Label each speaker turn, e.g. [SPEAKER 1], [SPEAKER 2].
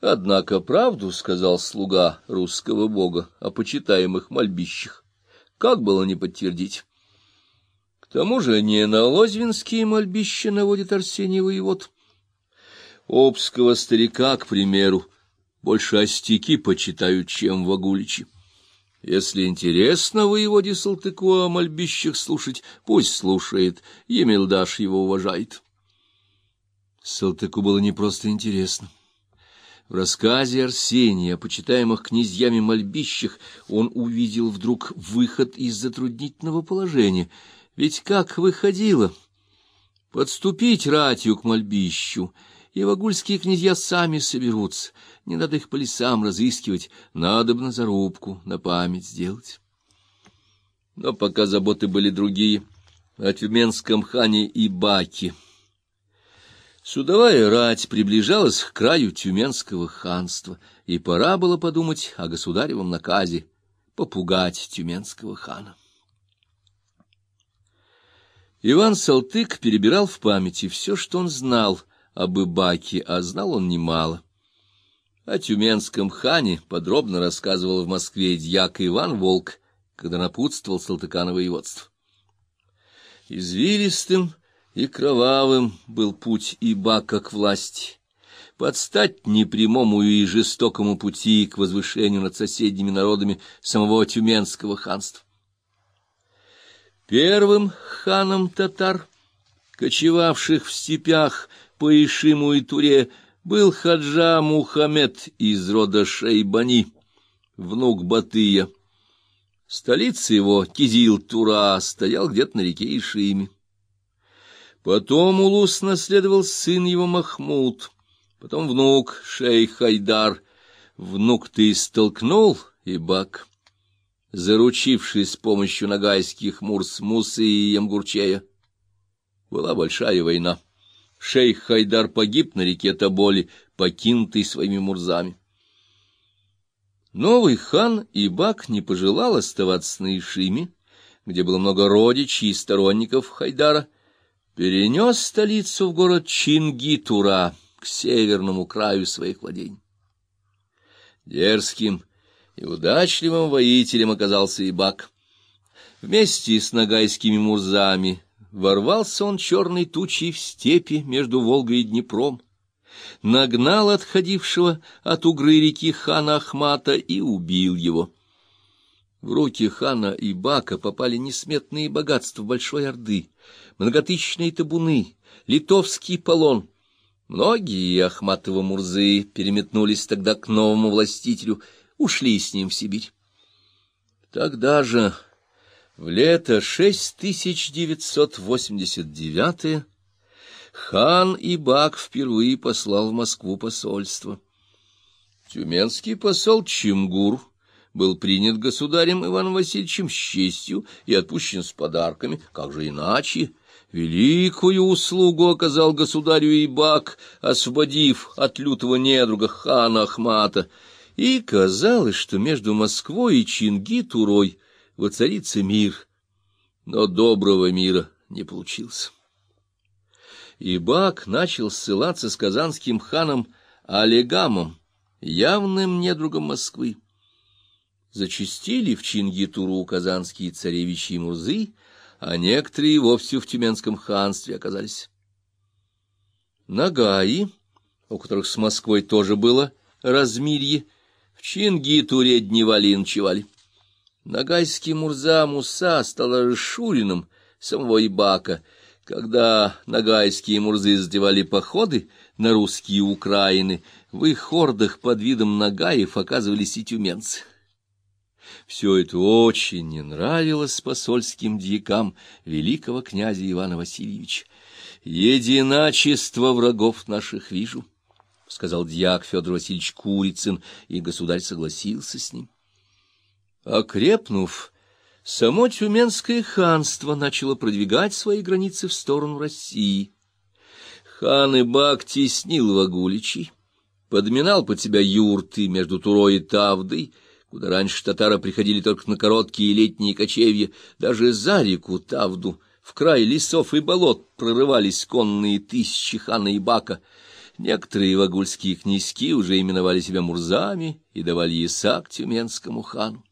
[SPEAKER 1] Однако правду сказал слуга русского бога о почитаемых мольбищах. Как было не подтвердить? К тому же не на лозвинские мольбища наводит Арсений воевод. Обского старика, к примеру, больше остяки почитают, чем вагуличи. Если интересно воеводе Салтыку о мольбищах слушать, пусть слушает, Емельдаш его уважает. Салтыку было не просто интересно. В рассказе Арсения о почитаемых князьями мольбищах он увидел вдруг выход из затруднительного положения. Ведь как выходило? Подступить ратью к мольбищу, и вагульские князья сами соберутся. Не надо их по лесам разыскивать, надо бы на зарубку, на память сделать. Но пока заботы были другие, о тюменском хане и баке — Судовая рать приближалась к краю Тюменского ханства, и пора было подумать о государевом наказе попугать Тюменского хана. Иван Салтык перебирал в памяти все, что он знал об Ибаке, а знал он немало. О Тюменском хане подробно рассказывал в Москве дьяк Иван Волк, когда напутствовал Салтыка на воеводство. Извилистым, и кровавым был путь Ибака к власти, подстать непрямому и жестокому пути к возвышению над соседними народами самого Тюменского ханства. Первым ханом татар, кочевавших в степях по Ишиму и Туре, был хаджа Мухаммед из рода Шейбани, внук Батыя. Столица его, Кизил-Тура, стоял где-то на реке Ишиме. Потом Улус наследовал сын его Махмуд, потом внук шейх Хайдар. Внук ты столкнул, Ибак, заручившись помощью нагайских мурс Мусы и Ямгурчея. Была большая война. Шейх Хайдар погиб на реке Тоболи, покинутый своими мурзами. Новый хан Ибак не пожелал оставаться на Ишиме, где было много родичей и сторонников Хайдара, перенес столицу в город Чингитура, к северному краю своих владений. Дерзким и удачливым воителем оказался и Бак. Вместе с нагайскими мурзами ворвался он черной тучей в степи между Волгой и Днепром, нагнал отходившего от угры реки хана Ахмата и убил его. В руки хана и Бака попали несметные богатства Большой Орды, многотысячные табуны, литовский полон. Многие Ахматова Мурзы переметнулись тогда к новому властителю, ушли с ним в Сибирь. Тогда же, в лето 6989 хан Ибак впервые послал в Москву посольство. Тюменский посол Чемгур был принят государем Иваном Васильевичем с честью и отпущен с подарками, как же иначе, Великую услугу оказал государю Ибак, освободив от лютого недруга хана Ахмата, и казалось, что между Москвой и Чингитурой воцарится мир, но доброго мира не получилось. Ибак начал ссылаться с казанским ханом Олегамом, явным недругом Москвы. Зачастили в Чингитуру казанские царевичьи музы, а некоторые вовсе в Тюменском ханстве оказались. Нагаи, у которых с Москвой тоже было размирье, в Чингитуре дневали и ночевали. Нагайский Мурза Муса стал расшурином самого Ибака, когда нагайские мурзы сделали походы на русские Украины, в их хордах под видом нагаев оказывались и тюменцы. Все это очень не нравилось посольским дьякам великого князя Ивана Васильевича. «Единачество врагов наших вижу», — сказал дьяк Федор Васильевич Курицын, и государь согласился с ним. Окрепнув, само Тюменское ханство начало продвигать свои границы в сторону России. Хан Ибак теснил Вагуличей, подминал под себя юрты между Турой и Тавдой, куда раньше татары приходили только на короткие летние кочевья, даже за реку Тавду, в край лесов и болот прорывались конные тысячи хана и бака. Некоторые вагульские князьки уже именовали себя мурзами и давали ясак тюменскому хану.